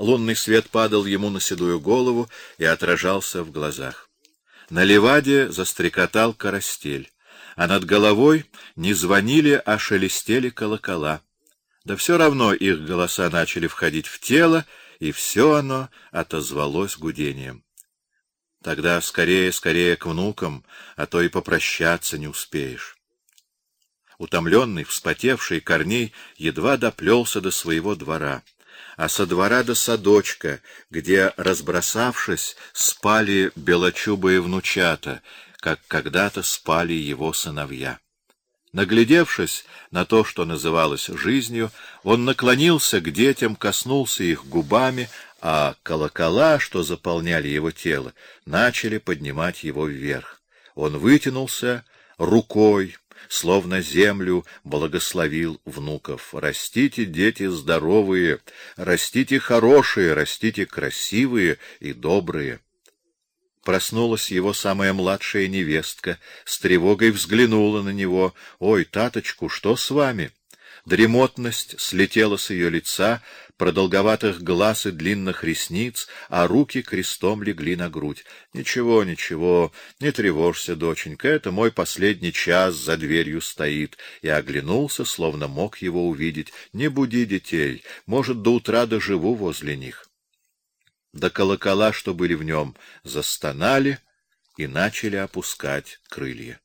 Лунный свет падал ему на седую голову и отражался в глазах. На леваде застрекотал карастель, а над головой не звонили, а шелестели колокола. Да все равно их голоса начали входить в тело, и все оно отозвалось гудением. Тогда скорее, скорее к внукам, а то и попрощаться не успеешь. Утомленный, вспотевший Корней едва доплелся до своего двора а со двора до садочка, где, разбросавшись, спали белочубые внучата, как когда-то спали его сыновья. Наглядевшись на то, что называлось жизнью, он наклонился к детям, коснулся их губами, а колокола, что заполняли его тело, начали поднимать его вверх. Он вытянулся рукой, словно землю благословил внуков. Растите, дети здоровые, растите хорошие, растите красивые и добрые. Проснулась его самая младшая невестка, с тревогой взглянула на него. «Ой, таточку, что с вами?» Дремотность слетела с ее лица, продолговатых глаз и длинных ресниц, а руки крестом легли на грудь. — Ничего, ничего, не тревожься, доченька, это мой последний час за дверью стоит. И оглянулся, словно мог его увидеть. Не буди детей, может, до утра доживу возле них. До колокола, что были в нем, застонали и начали опускать крылья.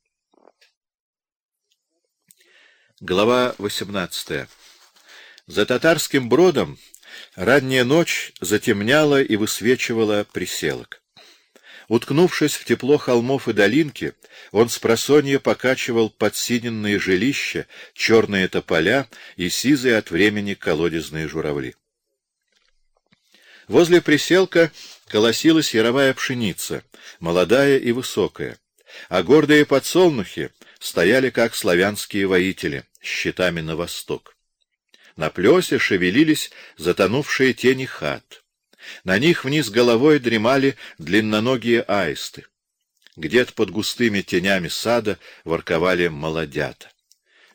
Глава 18. За татарским бродом ранняя ночь затемняла и высвечивала приселок. Уткнувшись в тепло холмов и долинки, он с просонья покачивал подсиненные жилища, черные тополя и сизые от времени колодезные журавли. Возле приселка колосилась яровая пшеница, молодая и высокая, а гордые подсолнухи стояли как славянские воители, щитами на восток. На плесе шевелились затонувшие тени хат. На них вниз головой дремали длинноногие аисты. Где-то под густыми тенями сада ворковали молодята.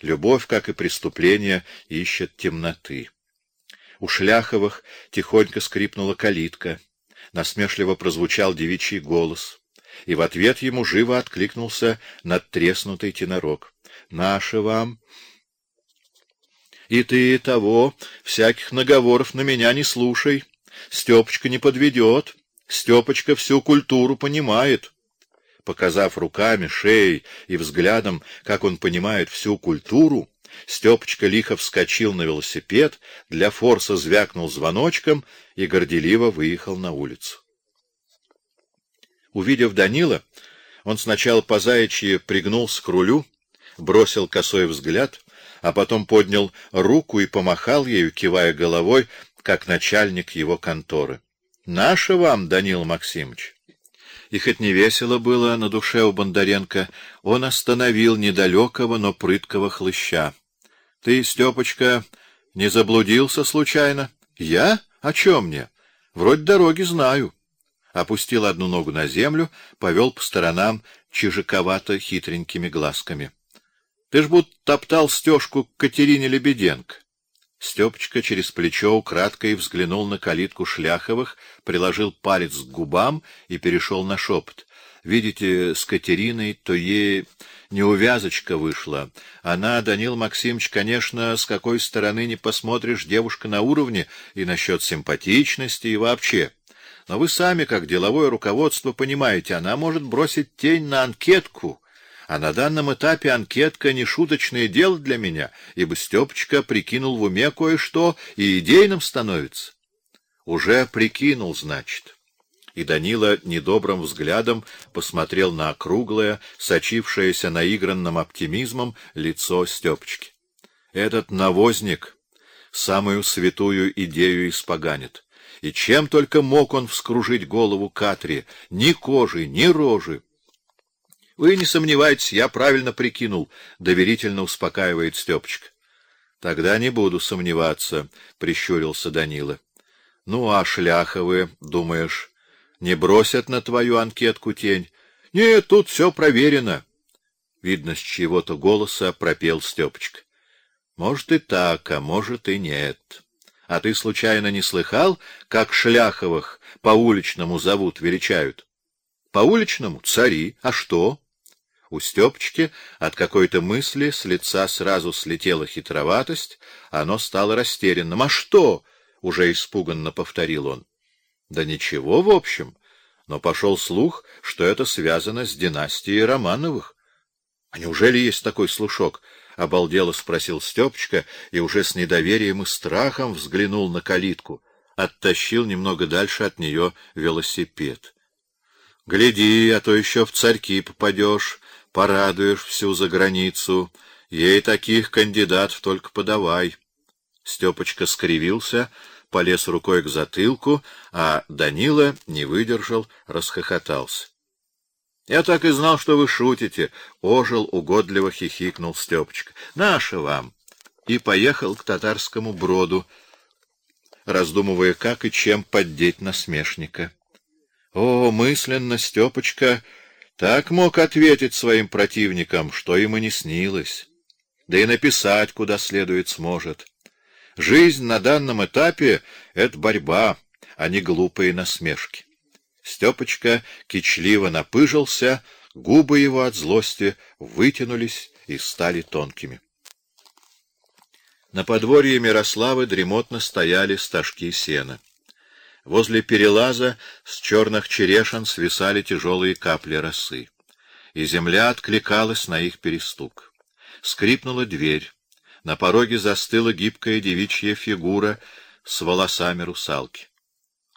Любовь, как и преступление, ищет темноты. У Шляховых тихонько скрипнула калитка. Насмешливо прозвучал девичий голос и в ответ ему живо откликнулся надтреснутый тенорок. — Наше вам! И ты того, всяких наговоров на меня не слушай. Степочка не подведет. Степочка всю культуру понимает. Показав руками, шеей и взглядом, как он понимает всю культуру, Степочка лихо вскочил на велосипед, для форса звякнул звоночком и горделиво выехал на улицу. Увидев Данила, он сначала по заячьи пригнулся к рулю, бросил косой взгляд, а потом поднял руку и помахал ею, кивая головой, как начальник его конторы. — Наше вам, Данил Максимович! И хоть не весело было на душе у Бондаренко, он остановил недалекого, но прыткого хлыща. — Ты, Степочка, не заблудился случайно? — Я? О чем мне? Вроде дороги знаю. — опустил одну ногу на землю, повел по сторонам чижиковато хитренькими глазками. — Ты ж будто топтал стежку к Катерине Лебеденко. Степочка через плечо украдкой взглянул на калитку Шляховых, приложил палец к губам и перешел на шепот. Видите, с Катериной то ей неувязочка вышла. Она, Данил Максимович, конечно, с какой стороны не посмотришь, девушка на уровне и насчет симпатичности, и вообще. Но вы сами, как деловое руководство, понимаете, она может бросить тень на анкетку, а на данном этапе анкетка не шуточное дело для меня, ибо Степочка прикинул в уме кое-что и идейным становится. Уже прикинул, значит. И Данила недобрым взглядом посмотрел на округлое, сочившееся наигранным оптимизмом лицо Степочки. Этот навозник самую святую идею испоганит. И чем только мог он вскружить голову Катри, ни кожи, ни рожи. — Вы не сомневайтесь, я правильно прикинул, — доверительно успокаивает Степочка. — Тогда не буду сомневаться, — прищурился Данила. — Ну, а шляховы, думаешь, не бросят на твою анкетку тень? — Нет, тут все проверено. Видно, с чьего-то голоса пропел Степочка. — Может и так, а может и нет. А ты случайно не слыхал, как Шляховых по уличному зовут, величают? По уличному цари. А что? У Стёпочки от какой-то мысли с лица сразу слетела хитроватость, оно стало растерянным. А что? уже испуганно повторил он. Да ничего, в общем, но пошел слух, что это связано с династией Романовых. А неужели есть такой слушок? Обалдело спросил Стёпочка и уже с недоверием и страхом взглянул на калитку, оттащил немного дальше от нее велосипед. Гляди, а то еще в царьки попадешь, порадуешь всю за границу. Ей таких кандидатов только подавай. Стёпочка скривился, полез рукой к затылку, а Данила не выдержал, расхохотался. Я так и знал, что вы шутите, ожил угодливо хихикнул Стёпочка. Наше вам. И поехал к татарскому броду, раздумывая, как и чем поддеть насмешника. О, мысленно Стёпочка так мог ответить своим противникам, что и не снилось. Да и написать куда следует сможет. Жизнь на данном этапе это борьба, а не глупые насмешки. Стёпочка кичливо напыжился, губы его от злости вытянулись и стали тонкими. На подворье Мирославы дремотно стояли стажки сена. Возле перелаза с черных черешин свисали тяжелые капли росы, и земля откликалась на их перестук. Скрипнула дверь. На пороге застыла гибкая девичья фигура с волосами русалки.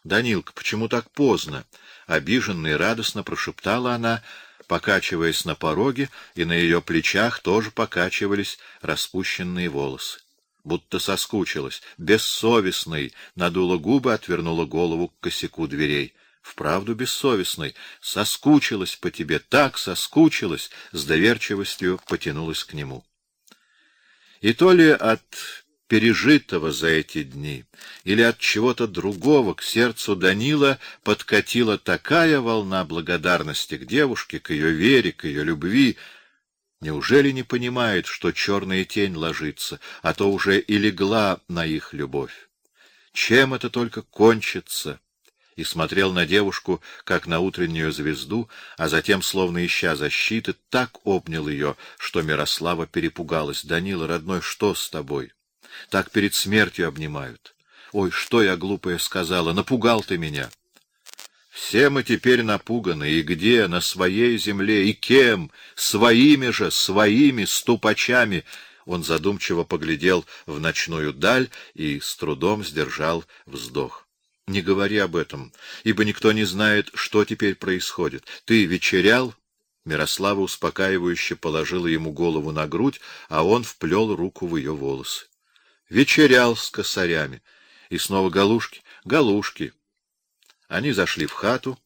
Данилка, почему так поздно? обиженно и радостно прошептала она, покачиваясь на пороге, и на ее плечах тоже покачивались распущенные волосы. Будто соскучилась, бессовестный, надула губы, отвернула голову к косяку дверей. Вправду бессовестный, соскучилась по тебе, так соскучилась, с доверчивостью потянулась к нему. И то ли от пережитого за эти дни, или от чего-то другого к сердцу Данила подкатила такая волна благодарности к девушке, к ее вере, к ее любви. Неужели не понимает, что черная тень ложится, а то уже и легла на их любовь? Чем это только кончится? И смотрел на девушку, как на утреннюю звезду, а затем, словно ища защиты, так обнял ее, что Мирослава перепугалась. Данила, родной, что с тобой? Так перед смертью обнимают. Ой, что я глупая сказала, напугал ты меня. Все мы теперь напуганы, и где, на своей земле, и кем, своими же, своими ступачами. Он задумчиво поглядел в ночную даль и с трудом сдержал вздох. Не говори об этом, ибо никто не знает, что теперь происходит. Ты вечерял? Мирослава успокаивающе положила ему голову на грудь, а он вплел руку в ее волосы вечерял с косарями. И снова галушки, галушки. Они зашли в хату,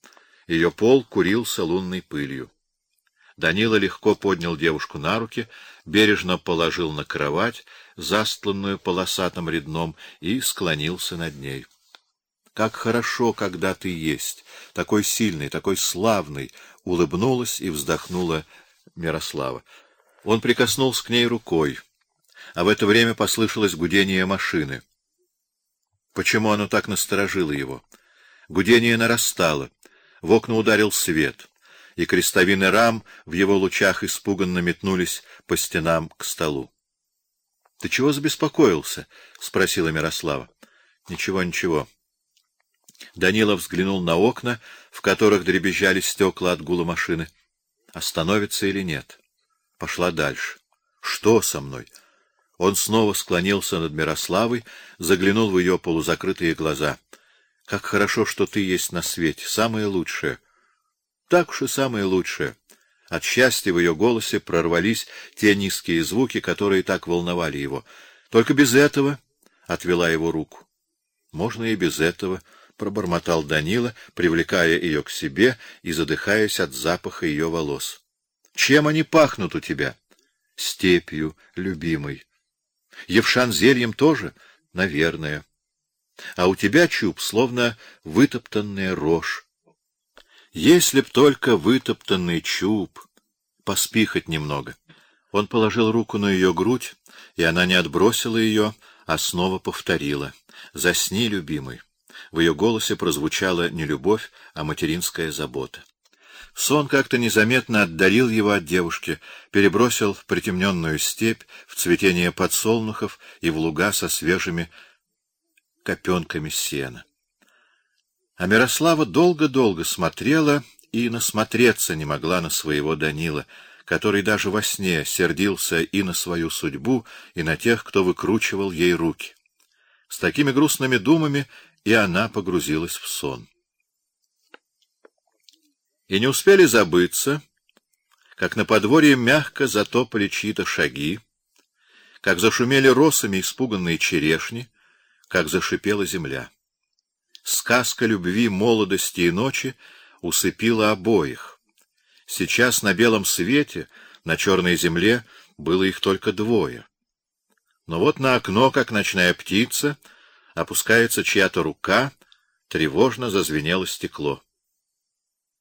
ее пол курился лунной пылью. Данила легко поднял девушку на руки, бережно положил на кровать, застланную полосатым редном, и склонился над ней. Как хорошо, когда ты есть, такой сильный, такой славный, улыбнулась и вздохнула Мирослава. Он прикоснулся к ней рукой а в это время послышалось гудение машины. Почему оно так насторожило его? Гудение нарастало, в окна ударил свет, и крестовины рам в его лучах испуганно метнулись по стенам к столу. — Ты чего забеспокоился? — спросила Мирослава. — Ничего, ничего. Данила взглянул на окна, в которых дребезжали стекла от гула машины. Остановится или нет? Пошла дальше. — Что со мной? — он снова склонился над Мирославой, заглянул в ее полузакрытые глаза. Как хорошо, что ты есть на свете, самое лучшее. Так уж и самое лучшее. От счастья в ее голосе прорвались те низкие звуки, которые так волновали его. Только без этого, отвела его руку. Можно и без этого, пробормотал Данила, привлекая ее к себе и задыхаясь от запаха ее волос. Чем они пахнут у тебя? Степью, любимый. Евшан зельем тоже, наверное. А у тебя чуб словно вытоптанная рожь. Если б только вытоптанный чуб, поспихать немного. Он положил руку на ее грудь, и она не отбросила ее, а снова повторила «Засни, любимый». В ее голосе прозвучала не любовь, а материнская забота. Сон как-то незаметно отдалил его от девушки, перебросил в притемненную степь, в цветение подсолнухов и в луга со свежими копенками сена. А Мирослава долго-долго смотрела и насмотреться не могла на своего Данила, который даже во сне сердился и на свою судьбу, и на тех, кто выкручивал ей руки. С такими грустными думами и она погрузилась в сон. И не успели забыться, как на подворье мягко затопали чьи-то шаги, как зашумели росами испуганные черешни, как зашипела земля. Сказка любви, молодости и ночи усыпила обоих. Сейчас на белом свете, на черной земле, было их только двое. Но вот на окно, как ночная птица, опускается чья-то рука, тревожно зазвенело стекло.